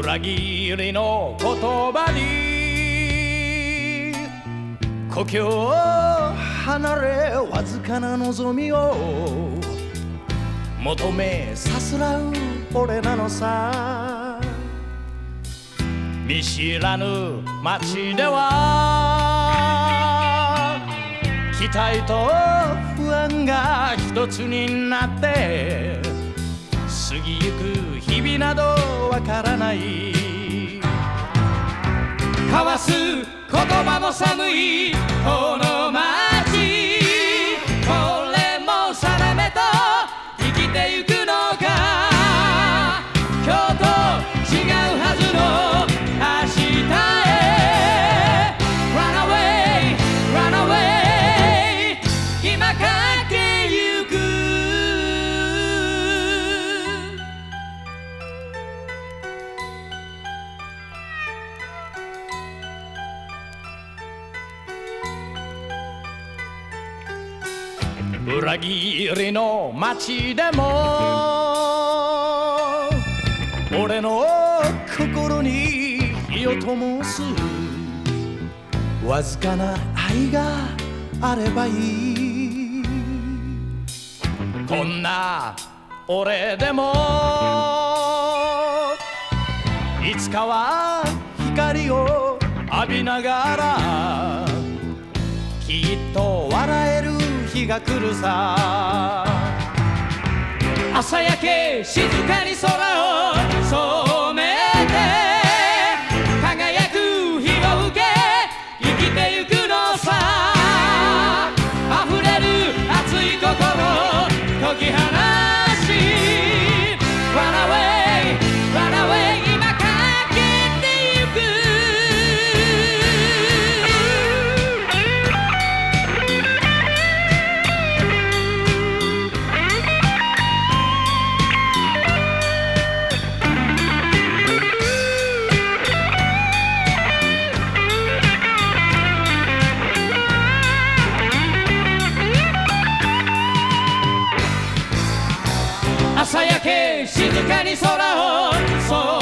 裏切りの言葉に故郷を離れわずかな望みを求めさすらう俺なのさ。見知らぬ街では期待と不安が一つになって過ぎゆく日々などわからない。交わす言葉の寒いこの裏切りの街でも俺の心に火を灯すわずかな愛があればいい。こんな俺でもいつかは光を浴びながらきっと日が来るさ。朝焼け静かに空をそう。焼け静かに空をそう